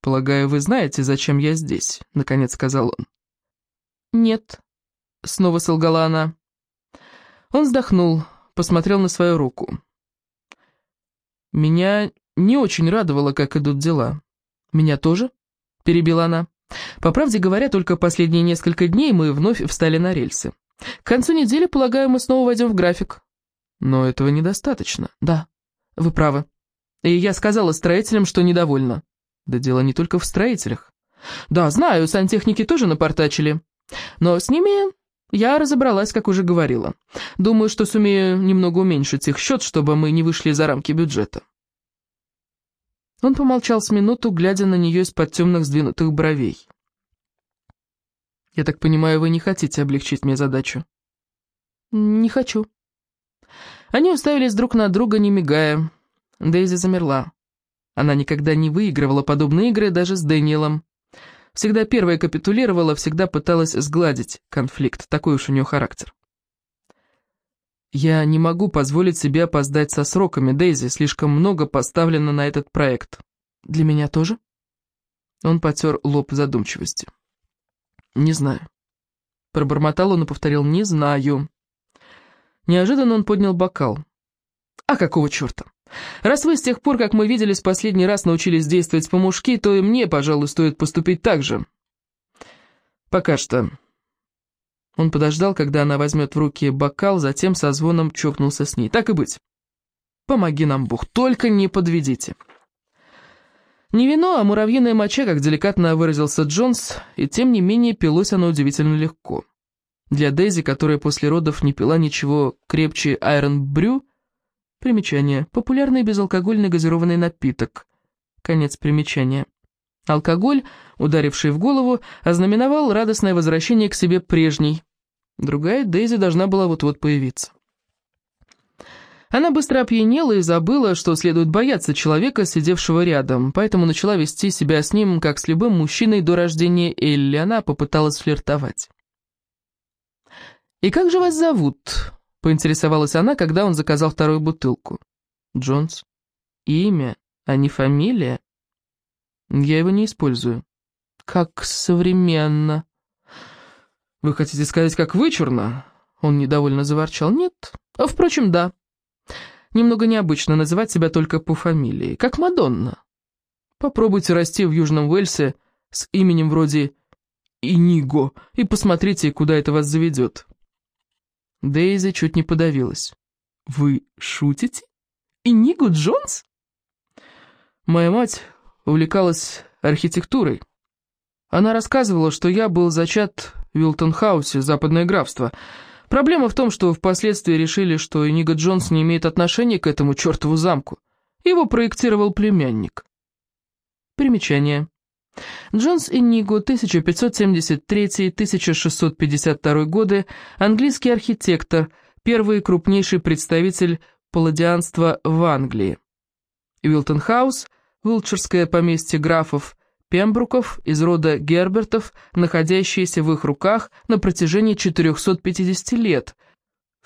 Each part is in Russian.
«Полагаю, вы знаете, зачем я здесь», — наконец сказал он. «Нет», — снова солгала она. Он вздохнул, посмотрел на свою руку. «Меня не очень радовало, как идут дела». «Меня тоже?» — перебила она. «По правде говоря, только последние несколько дней мы вновь встали на рельсы. К концу недели, полагаю, мы снова войдем в график». «Но этого недостаточно». «Да, вы правы. И я сказала строителям, что недовольна». «Да дело не только в строителях». «Да, знаю, сантехники тоже напортачили. Но с ними я разобралась, как уже говорила. Думаю, что сумею немного уменьшить их счет, чтобы мы не вышли за рамки бюджета». Он помолчал с минуту, глядя на нее из-под темных сдвинутых бровей. «Я так понимаю, вы не хотите облегчить мне задачу?» «Не хочу». Они уставились друг на друга, не мигая. Дейзи замерла. Она никогда не выигрывала подобные игры даже с Дэниелом. Всегда первая капитулировала, всегда пыталась сгладить конфликт. Такой уж у нее характер. «Я не могу позволить себе опоздать со сроками, Дейзи. Слишком много поставлено на этот проект. Для меня тоже?» Он потер лоб задумчивости. «Не знаю». Пробормотал он и повторил «не знаю». Неожиданно он поднял бокал. «А какого черта? Раз вы с тех пор, как мы виделись последний раз, научились действовать по-мужски, то и мне, пожалуй, стоит поступить так же. Пока что...» Он подождал, когда она возьмет в руки бокал, затем со звоном чокнулся с ней. «Так и быть. Помоги нам, Бог, только не подведите». Не вино, а муравьиная моча, как деликатно выразился Джонс, и тем не менее пилось оно удивительно легко. Для Дейзи, которая после родов не пила ничего крепче Айрон Брю, примечание, популярный безалкогольный газированный напиток. Конец примечания. Алкоголь, ударивший в голову, ознаменовал радостное возвращение к себе прежней. Другая Дейзи должна была вот-вот появиться. Она быстро опьянела и забыла, что следует бояться человека, сидевшего рядом, поэтому начала вести себя с ним, как с любым мужчиной до рождения Элли. Она попыталась флиртовать. «И как же вас зовут?» — поинтересовалась она, когда он заказал вторую бутылку. «Джонс. Имя, а не фамилия?» «Я его не использую». «Как современно». «Вы хотите сказать, как вычурно?» Он недовольно заворчал. «Нет. А, впрочем, да. Немного необычно называть себя только по фамилии, как Мадонна. Попробуйте расти в Южном Уэльсе с именем вроде Иниго и посмотрите, куда это вас заведет». Дейзи чуть не подавилась. «Вы шутите? Иниго Джонс?» Моя мать увлекалась архитектурой. Она рассказывала, что я был зачат в Вилтон-хаусе, западное графство. Проблема в том, что впоследствии решили, что Иниго Джонс не имеет отношения к этому чертову замку. Его проектировал племянник. Примечание. Джонс Иниго, 1573-1652 годы, английский архитектор, первый крупнейший представитель палладианства в Англии. Уилтон-хаус, Уилтширское поместье графов Пембруков из рода Гербертов, находящееся в их руках на протяжении 450 лет –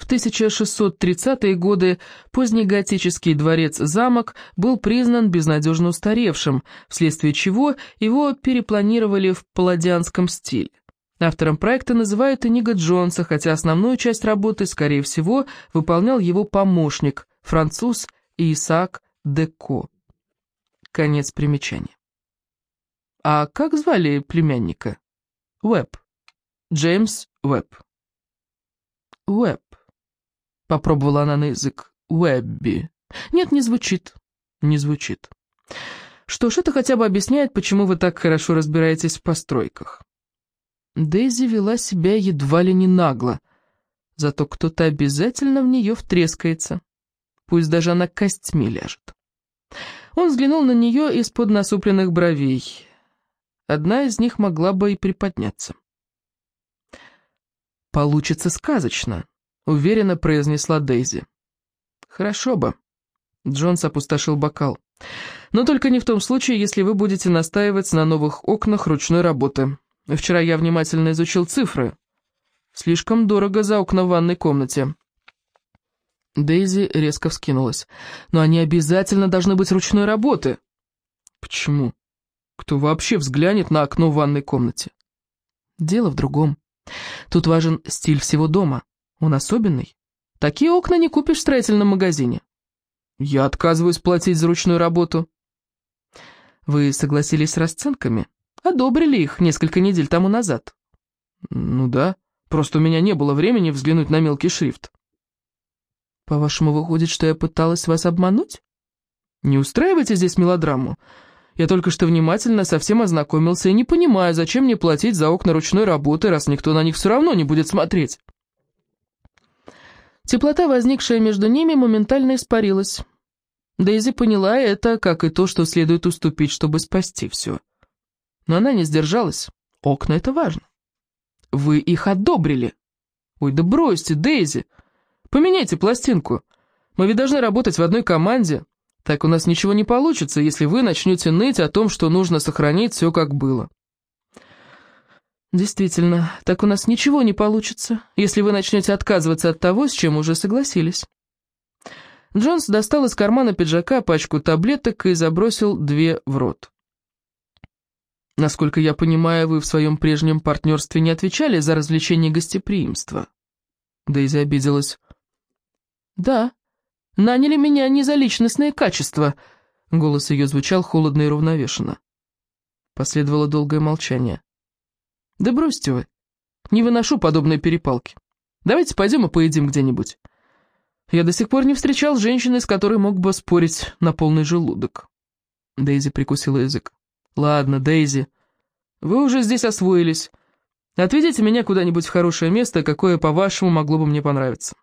в 1630-е годы поздний готический дворец-замок был признан безнадежно устаревшим, вследствие чего его перепланировали в палладианском стиле. Автором проекта называют Иниго Джонса, хотя основную часть работы, скорее всего, выполнял его помощник, француз Исаак Деко. Конец примечания. А как звали племянника? Уэбб. Джеймс Уэбб. Уэбб. Попробовала она на язык. Уэбби. Нет, не звучит. Не звучит. Что ж, это хотя бы объясняет, почему вы так хорошо разбираетесь в постройках. Дейзи вела себя едва ли не нагло. Зато кто-то обязательно в нее втрескается. Пусть даже она костьми ляжет. Он взглянул на нее из-под насупленных бровей. Одна из них могла бы и приподняться. «Получится сказочно», — уверенно произнесла Дейзи. «Хорошо бы». Джонс опустошил бокал. «Но только не в том случае, если вы будете настаивать на новых окнах ручной работы. Вчера я внимательно изучил цифры. Слишком дорого за окна в ванной комнате». Дейзи резко вскинулась. «Но они обязательно должны быть ручной работы». «Почему?» Кто вообще взглянет на окно в ванной комнате? Дело в другом. Тут важен стиль всего дома. Он особенный. Такие окна не купишь в строительном магазине. Я отказываюсь платить за ручную работу. Вы согласились с расценками? Одобрили их несколько недель тому назад. Ну да, просто у меня не было времени взглянуть на мелкий шрифт. По-вашему, выходит, что я пыталась вас обмануть? Не устраивайте здесь мелодраму. Я только что внимательно со всем ознакомился и не понимаю, зачем мне платить за окна ручной работы, раз никто на них все равно не будет смотреть. Теплота, возникшая между ними, моментально испарилась. Дейзи поняла это, как и то, что следует уступить, чтобы спасти все. Но она не сдержалась. Окна — это важно. Вы их одобрили. Ой, да бросьте, Дейзи. Поменяйте пластинку. Мы ведь должны работать в одной команде. Так у нас ничего не получится, если вы начнете ныть о том, что нужно сохранить все как было. Действительно, так у нас ничего не получится, если вы начнете отказываться от того, с чем уже согласились. Джонс достал из кармана пиджака пачку таблеток и забросил две в рот. Насколько я понимаю, вы в своем прежнем партнерстве не отвечали за развлечение гостеприимства. Дейзи обиделась. Да, Наняли меня не за личностные качества!» Голос ее звучал холодно и равновешенно. Последовало долгое молчание. «Да бросьте вы. Не выношу подобные перепалки. Давайте пойдем и поедим где-нибудь. Я до сих пор не встречал женщины, с которой мог бы спорить на полный желудок». Дейзи прикусила язык. «Ладно, Дейзи, вы уже здесь освоились. Отведите меня куда-нибудь в хорошее место, какое, по-вашему, могло бы мне понравиться».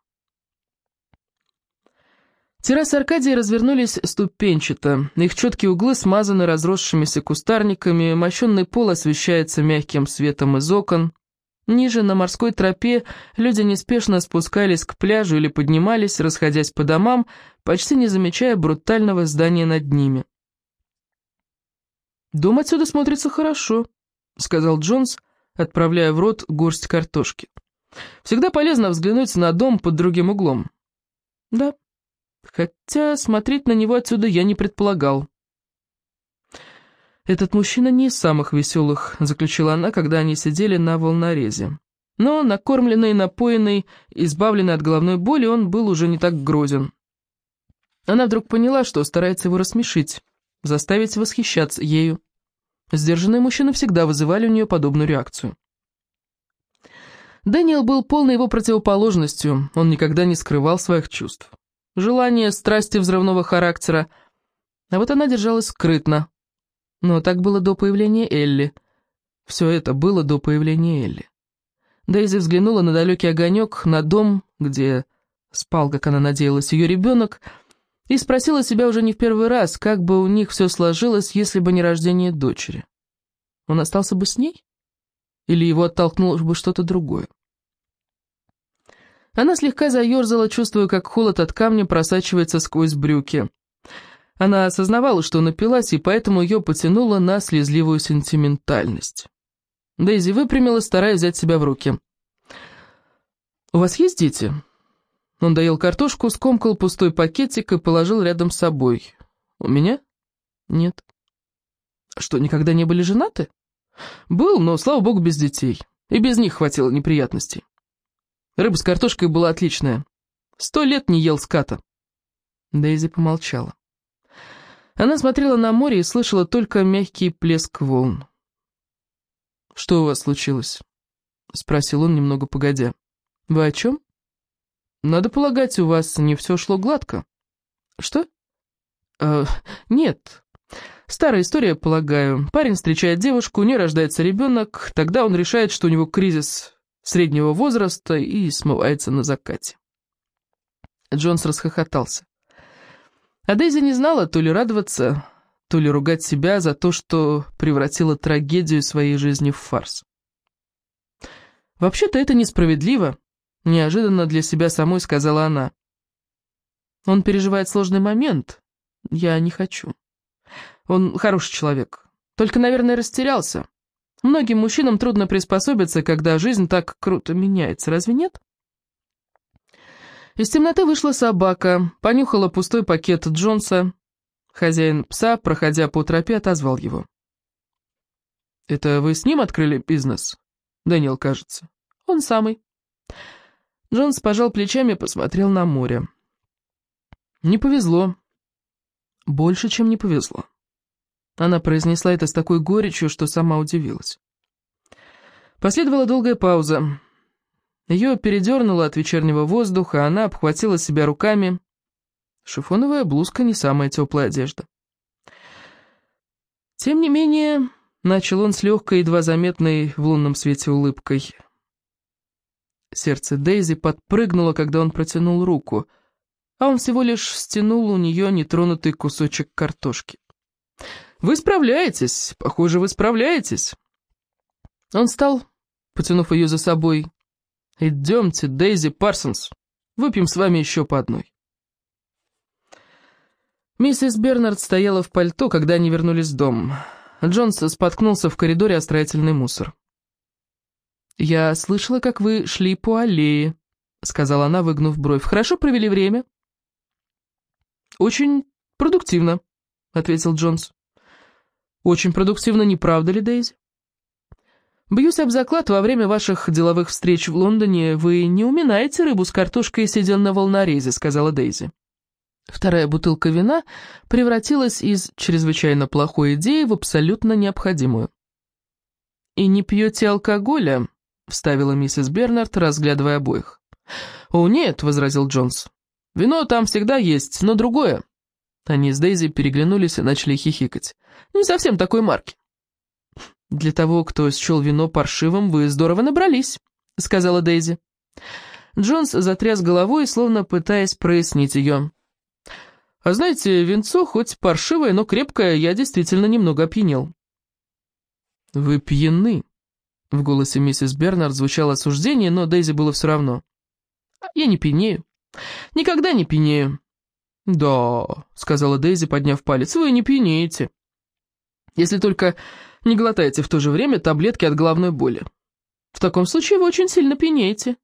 Террасы Аркадии развернулись ступенчато. Их четкие углы смазаны разросшимися кустарниками, мощенный пол освещается мягким светом из окон. Ниже, на морской тропе, люди неспешно спускались к пляжу или поднимались, расходясь по домам, почти не замечая брутального здания над ними. «Дом отсюда смотрится хорошо», — сказал Джонс, отправляя в рот горсть картошки. «Всегда полезно взглянуть на дом под другим углом». «Да», Хотя смотреть на него отсюда я не предполагал. «Этот мужчина не из самых веселых», — заключила она, когда они сидели на волнорезе. Но, накормленный, напоенный, избавленный от головной боли, он был уже не так грозен. Она вдруг поняла, что старается его рассмешить, заставить восхищаться ею. Сдержанные мужчины всегда вызывали у нее подобную реакцию. Дэниел был полной его противоположностью, он никогда не скрывал своих чувств желание, страсти взрывного характера. А вот она держалась скрытно. Но так было до появления Элли. Все это было до появления Элли. Дейзи взглянула на далекий огонек, на дом, где спал, как она надеялась, ее ребенок, и спросила себя уже не в первый раз, как бы у них все сложилось, если бы не рождение дочери. Он остался бы с ней? Или его оттолкнуло бы что-то другое? Она слегка заерзала, чувствуя, как холод от камня просачивается сквозь брюки. Она осознавала, что напилась, и поэтому ее потянуло на слезливую сентиментальность. Дейзи выпрямилась, стараясь взять себя в руки. «У вас есть дети?» Он доел картошку, скомкал пустой пакетик и положил рядом с собой. «У меня?» «Нет». «Что, никогда не были женаты?» «Был, но, слава богу, без детей. И без них хватило неприятностей». Рыба с картошкой была отличная. Сто лет не ел ската. Дейзи помолчала. Она смотрела на море и слышала только мягкий плеск волн. «Что у вас случилось?» — спросил он немного погодя. «Вы о чем?» «Надо полагать, у вас не все шло гладко». «Что?» э, «Нет. Старая история, полагаю. Парень встречает девушку, у нее рождается ребенок, тогда он решает, что у него кризис среднего возраста и смывается на закате. Джонс расхохотался. А Дейзи не знала то ли радоваться, то ли ругать себя за то, что превратила трагедию своей жизни в фарс. «Вообще-то это несправедливо», — неожиданно для себя самой сказала она. «Он переживает сложный момент. Я не хочу. Он хороший человек, только, наверное, растерялся. Многим мужчинам трудно приспособиться, когда жизнь так круто меняется, разве нет? Из темноты вышла собака, понюхала пустой пакет Джонса. Хозяин пса, проходя по тропе, отозвал его. «Это вы с ним открыли бизнес?» «Дэниел, кажется». «Он самый». Джонс пожал плечами и посмотрел на море. «Не повезло. Больше, чем не повезло». Она произнесла это с такой горечью, что сама удивилась. Последовала долгая пауза. Ее передернуло от вечернего воздуха, она обхватила себя руками. Шифоновая блузка не самая теплая одежда. Тем не менее, начал он с легкой, едва заметной в лунном свете улыбкой. Сердце Дейзи подпрыгнуло, когда он протянул руку, а он всего лишь стянул у нее нетронутый кусочек картошки. «Вы справляетесь, похоже, вы справляетесь». Он встал, потянув ее за собой. «Идемте, Дейзи Парсонс, выпьем с вами еще по одной». Миссис Бернард стояла в пальто, когда они вернулись в дом. Джонс споткнулся в коридоре о строительный мусор. «Я слышала, как вы шли по аллее», — сказала она, выгнув бровь. «Хорошо провели время?» «Очень продуктивно», — ответил Джонс. «Очень продуктивно, не правда ли, Дейзи?» «Бьюсь об заклад, во время ваших деловых встреч в Лондоне вы не уминаете рыбу с картошкой, сидя на волнорезе», — сказала Дейзи. Вторая бутылка вина превратилась из чрезвычайно плохой идеи в абсолютно необходимую. «И не пьете алкоголя?» — вставила миссис Бернард, разглядывая обоих. «О, нет», — возразил Джонс. «Вино там всегда есть, но другое». Они с Дейзи переглянулись и начали хихикать. «Не совсем такой марки». «Для того, кто счел вино паршивым, вы здорово набрались», — сказала Дейзи. Джонс затряс головой, словно пытаясь прояснить ее. А знаете, венцо хоть паршивое, но крепкое, я действительно немного опьянел». «Вы пьяны», — в голосе миссис Бернард звучало осуждение, но Дейзи было все равно. «Я не пьянею. Никогда не пьянею». «Да», — сказала Дейзи, подняв палец, — «вы не пьянеете. Если только не глотаете в то же время таблетки от головной боли. В таком случае вы очень сильно пьянеете».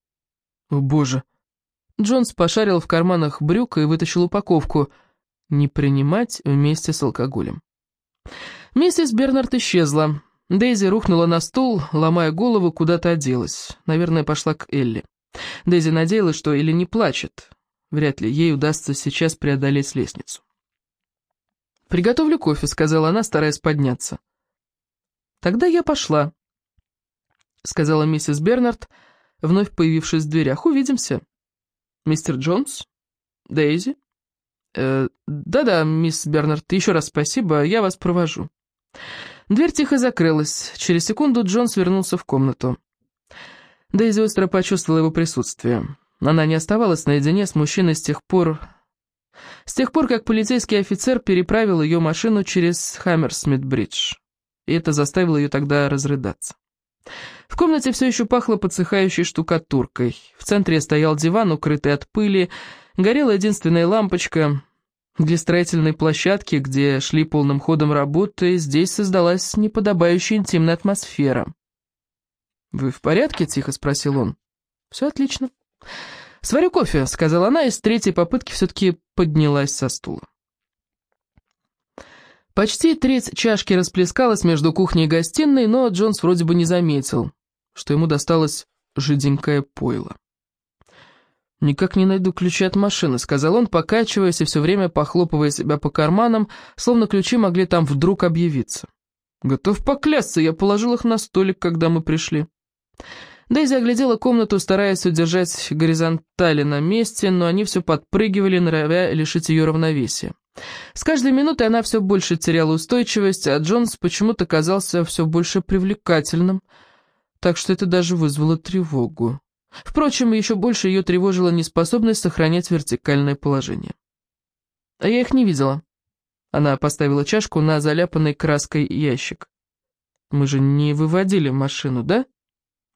«О, боже!» Джонс пошарил в карманах брюк и вытащил упаковку — не принимать вместе с алкоголем. Миссис Бернард исчезла. Дейзи рухнула на стул, ломая голову, куда-то оделась. Наверное, пошла к Элли. Дейзи надеялась, что Элли не плачет. Вряд ли ей удастся сейчас преодолеть лестницу. «Приготовлю кофе», — сказала она, стараясь подняться. «Тогда я пошла», — сказала миссис Бернард, вновь появившись в дверях. «Увидимся». «Мистер Джонс? Дейзи?» Э, «Да-да, мисс Бернард, еще раз спасибо, я вас провожу». Дверь тихо закрылась. Через секунду Джонс вернулся в комнату. Дейзи остро почувствовала его присутствие. Она не оставалась наедине с мужчиной с тех пор... С тех пор, как полицейский офицер переправил ее машину через Хаммерсмит-бридж. И это заставило ее тогда разрыдаться. В комнате все еще пахло подсыхающей штукатуркой. В центре стоял диван, укрытый от пыли, Горела единственная лампочка. Для строительной площадки, где шли полным ходом работы, здесь создалась неподобающая интимная атмосфера. «Вы в порядке?» — тихо спросил он. «Все отлично». «Сварю кофе», — сказала она, и с третьей попытки все-таки поднялась со стула. Почти треть чашки расплескалась между кухней и гостиной, но Джонс вроде бы не заметил, что ему досталось жиденькое пойло. «Никак не найду ключи от машины», — сказал он, покачиваясь и все время похлопывая себя по карманам, словно ключи могли там вдруг объявиться. «Готов поклясться, я положил их на столик, когда мы пришли». Дейзи оглядела комнату, стараясь удержать горизонтали на месте, но они все подпрыгивали, норовя лишить ее равновесия. С каждой минутой она все больше теряла устойчивость, а Джонс почему-то казался все больше привлекательным, так что это даже вызвало тревогу. Впрочем, еще больше ее тревожила неспособность сохранять вертикальное положение. А я их не видела. Она поставила чашку на заляпанный краской ящик. Мы же не выводили машину, да?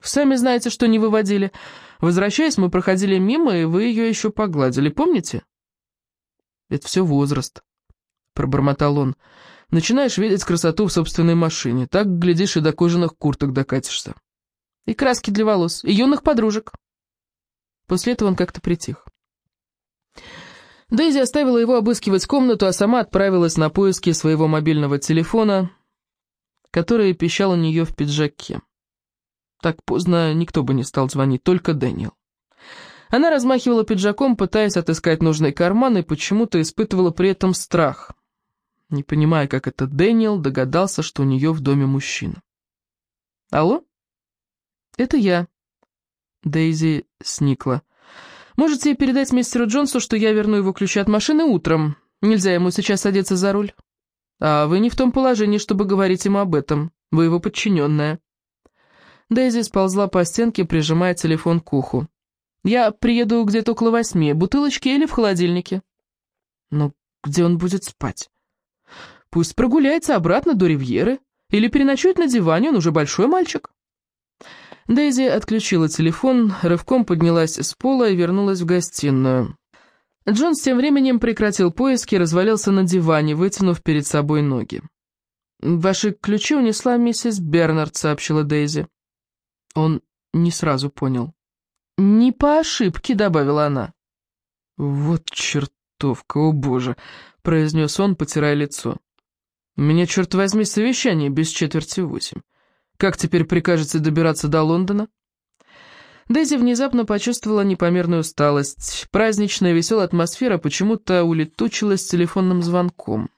Сами знаете, что не выводили. Возвращаясь, мы проходили мимо, и вы ее еще погладили, помните? Это все возраст, пробормотал он. Начинаешь видеть красоту в собственной машине. Так, глядишь, и до кожаных курток докатишься. И краски для волос, и юных подружек. После этого он как-то притих. Дейзи оставила его обыскивать комнату, а сама отправилась на поиски своего мобильного телефона. который пищал у нее в пиджаке. Так поздно никто бы не стал звонить, только Дэниел. Она размахивала пиджаком, пытаясь отыскать нужный карман, и почему-то испытывала при этом страх, не понимая, как это Дэниел догадался, что у нее в доме мужчина. «Алло?» «Это я». Дейзи сникла. «Можете передать мистеру Джонсу, что я верну его ключи от машины утром. Нельзя ему сейчас садиться за руль. А вы не в том положении, чтобы говорить ему об этом. Вы его подчиненная». Дейзи сползла по стенке, прижимая телефон к уху. «Я приеду где-то около восьми. Бутылочки или в холодильнике?» «Ну, где он будет спать?» «Пусть прогуляется обратно до Ривьеры. Или переночует на диване, он уже большой мальчик». Дейзи отключила телефон, рывком поднялась с пола и вернулась в гостиную. Джонс тем временем прекратил поиски и развалился на диване, вытянув перед собой ноги. «Ваши ключи унесла миссис Бернард», — сообщила Дейзи. Он не сразу понял. «Не по ошибке», — добавила она. «Вот чертовка, о боже», — произнес он, потирая лицо. «У меня, черт возьми, совещание без четверти восемь. Как теперь прикажете добираться до Лондона?» Дейзи внезапно почувствовала непомерную усталость. Праздничная веселая атмосфера почему-то улетучилась с телефонным звонком.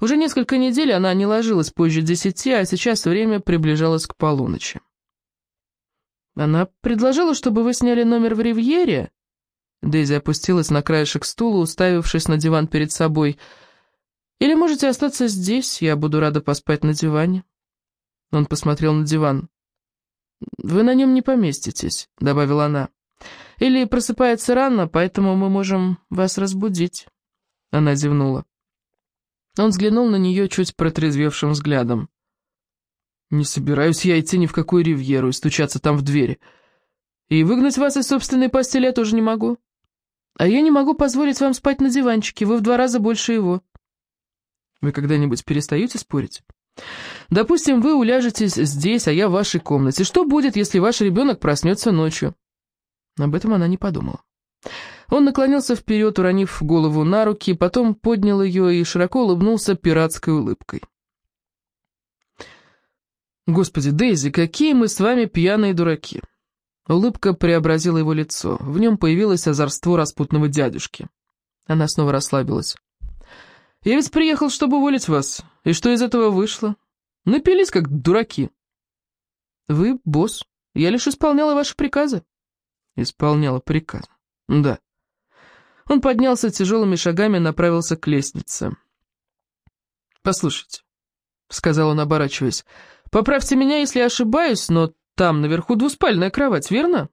Уже несколько недель она не ложилась позже десяти, а сейчас время приближалось к полуночи. «Она предложила, чтобы вы сняли номер в Ривьере?» Дейзи опустилась на краешек стула, уставившись на диван перед собой. «Или можете остаться здесь, я буду рада поспать на диване». Он посмотрел на диван. «Вы на нем не поместитесь», — добавила она. «Или просыпается рано, поэтому мы можем вас разбудить». Она зевнула. Он взглянул на нее чуть протрезвевшим взглядом. Не собираюсь я идти ни в какую ривьеру и стучаться там в двери. И выгнать вас из собственной постели я тоже не могу. А я не могу позволить вам спать на диванчике, вы в два раза больше его. Вы когда-нибудь перестаете спорить? Допустим, вы уляжетесь здесь, а я в вашей комнате. Что будет, если ваш ребенок проснется ночью? Об этом она не подумала. Он наклонился вперед, уронив голову на руки, потом поднял ее и широко улыбнулся пиратской улыбкой. «Господи, Дейзи, какие мы с вами пьяные дураки!» Улыбка преобразила его лицо. В нем появилось озорство распутного дядюшки. Она снова расслабилась. «Я ведь приехал, чтобы уволить вас. И что из этого вышло? Напились, как дураки». «Вы босс. Я лишь исполняла ваши приказы». «Исполняла приказы. Да». Он поднялся тяжелыми шагами и направился к лестнице. «Послушайте», — сказал он, оборачиваясь, — Поправьте меня, если ошибаюсь, но там наверху двуспальная кровать, верно?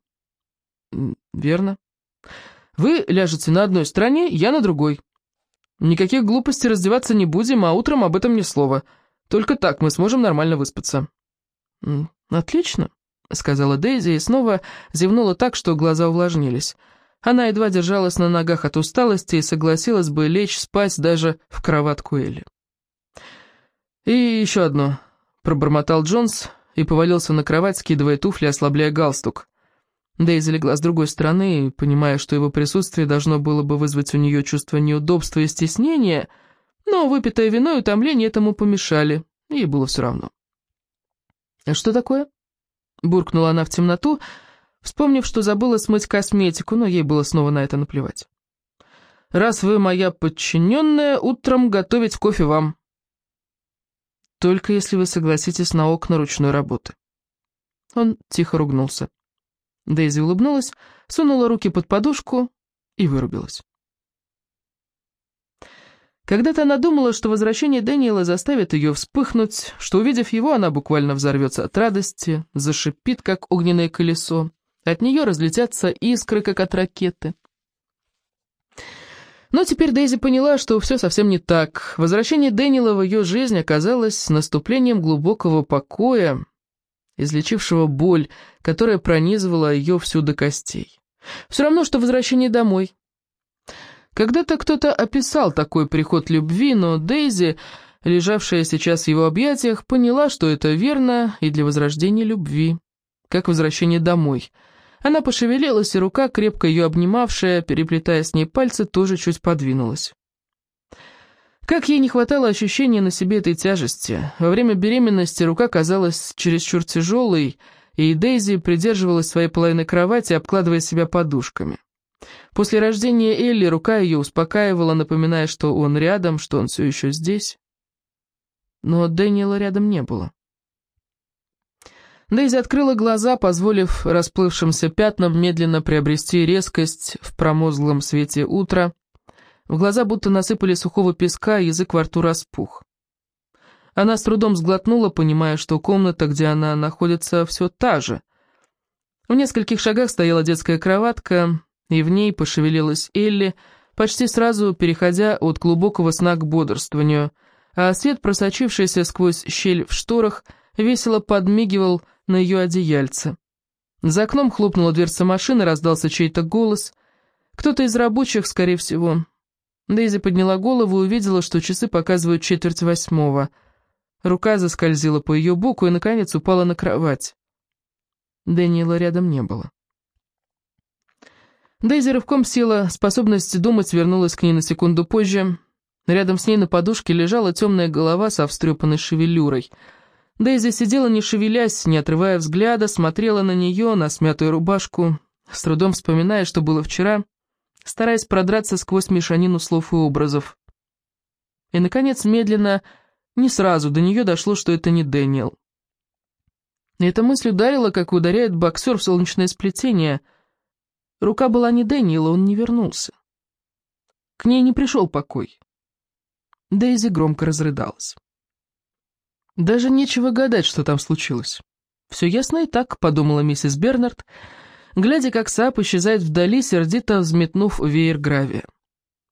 Верно. Вы ляжете на одной стороне, я на другой. Никаких глупостей раздеваться не будем, а утром об этом ни слова. Только так мы сможем нормально выспаться. Отлично, сказала Дейзи и снова зевнула так, что глаза увлажнились. Она едва держалась на ногах от усталости и согласилась бы лечь спать даже в кроватку Элли. И еще одно пробормотал Джонс и повалился на кровать, скидывая туфли, ослабляя галстук. Дейзи легла с другой стороны, понимая, что его присутствие должно было бы вызвать у нее чувство неудобства и стеснения, но выпитое вино и утомление этому помешали, ей было все равно. «А «Что такое?» — буркнула она в темноту, вспомнив, что забыла смыть косметику, но ей было снова на это наплевать. «Раз вы моя подчиненная, утром готовить кофе вам». Только если вы согласитесь на окна ручной работы. Он тихо ругнулся. Дейзи улыбнулась, сунула руки под подушку и вырубилась. Когда-то она думала, что возвращение Дэниела заставит ее вспыхнуть, что, увидев его, она буквально взорвется от радости, зашипит, как огненное колесо. От нее разлетятся искры, как от ракеты. Но теперь Дейзи поняла, что все совсем не так. Возвращение Дэниела в ее жизнь оказалось наступлением глубокого покоя, излечившего боль, которая пронизывала ее всю до костей. Все равно, что возвращение домой. Когда-то кто-то описал такой приход любви, но Дейзи, лежавшая сейчас в его объятиях, поняла, что это верно и для возрождения любви, как возвращение домой – она пошевелилась, и рука, крепко ее обнимавшая, переплетая с ней пальцы, тоже чуть подвинулась. Как ей не хватало ощущения на себе этой тяжести. Во время беременности рука казалась чересчур тяжелой, и Дейзи придерживалась своей половины кровати, обкладывая себя подушками. После рождения Элли рука ее успокаивала, напоминая, что он рядом, что он все еще здесь. Но Дэниела рядом не было. Дейзи открыла глаза, позволив расплывшимся пятнам медленно приобрести резкость в промозглом свете утра. В глаза будто насыпали сухого песка, язык во рту распух. Она с трудом сглотнула, понимая, что комната, где она находится, все та же. В нескольких шагах стояла детская кроватка, и в ней пошевелилась Элли, почти сразу переходя от глубокого сна к бодрствованию, а свет, просочившийся сквозь щель в шторах, весело подмигивал на ее одеяльце. За окном хлопнула дверца машины, раздался чей-то голос. Кто-то из рабочих, скорее всего. Дейзи подняла голову и увидела, что часы показывают четверть восьмого. Рука заскользила по ее боку и, наконец, упала на кровать. Дэниела рядом не было. Дейзи рывком села, способность думать вернулась к ней на секунду позже. Рядом с ней на подушке лежала темная голова со встрепанной шевелюрой. Дейзи сидела не шевелясь, не отрывая взгляда, смотрела на нее, на смятую рубашку, с трудом вспоминая, что было вчера, стараясь продраться сквозь мешанину слов и образов. И, наконец, медленно, не сразу до нее дошло, что это не Дэниел. Эта мысль ударила, как ударяет боксер в солнечное сплетение — Рука была не Дэниела, он не вернулся. К ней не пришел покой. Дейзи громко разрыдалась. Даже нечего гадать, что там случилось. Все ясно и так, подумала миссис Бернард, глядя, как Сап исчезает вдали, сердито взметнув веер гравия.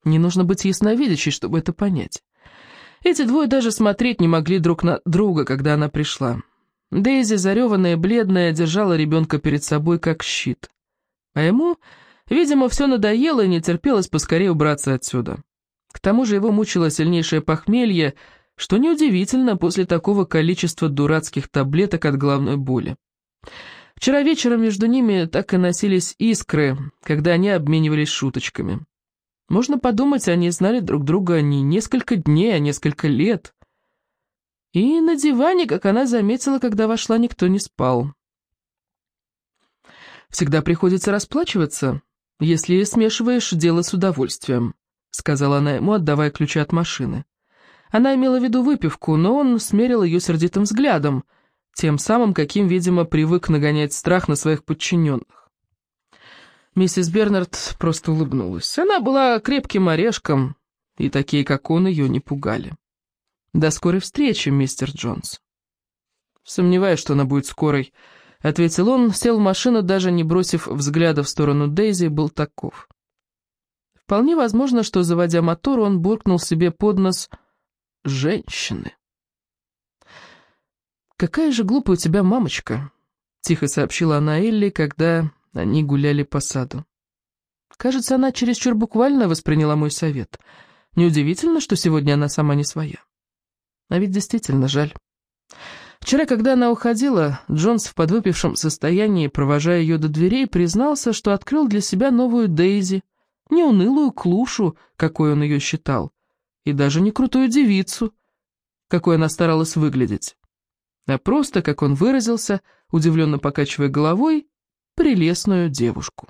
Не нужно быть ясновидящей, чтобы это понять. Эти двое даже смотреть не могли друг на друга, когда она пришла. Дейзи, зареванная, бледная, держала ребенка перед собой как щит. А ему, видимо, все надоело и не терпелось поскорее убраться отсюда. К тому же его мучило сильнейшее похмелье, что неудивительно после такого количества дурацких таблеток от головной боли. Вчера вечером между ними так и носились искры, когда они обменивались шуточками. Можно подумать, они знали друг друга не несколько дней, а несколько лет. И на диване, как она заметила, когда вошла, никто не спал. Всегда приходится расплачиваться, если смешиваешь дело с удовольствием», — сказала она ему, отдавая ключи от машины. Она имела в виду выпивку, но он смерил ее сердитым взглядом, тем самым, каким, видимо, привык нагонять страх на своих подчиненных. Миссис Бернард просто улыбнулась. Она была крепким орешком, и такие, как он, ее не пугали. «До скорой встречи, мистер Джонс». Сомневаюсь, что она будет скорой, —— ответил он, сел в машину, даже не бросив взгляда в сторону Дейзи, был таков. Вполне возможно, что, заводя мотор, он буркнул себе под нос «женщины». «Какая же глупая у тебя мамочка», — тихо сообщила она Элли, когда они гуляли по саду. Кажется, она чересчур буквально восприняла мой совет. Неудивительно, что сегодня она сама не своя. А ведь действительно жаль. Вчера, когда она уходила, Джонс в подвыпившем состоянии, провожая ее до дверей, признался, что открыл для себя новую Дейзи, не унылую клушу, какой он ее считал, и даже не крутую девицу, какой она старалась выглядеть, а просто, как он выразился, удивленно покачивая головой, прелестную девушку.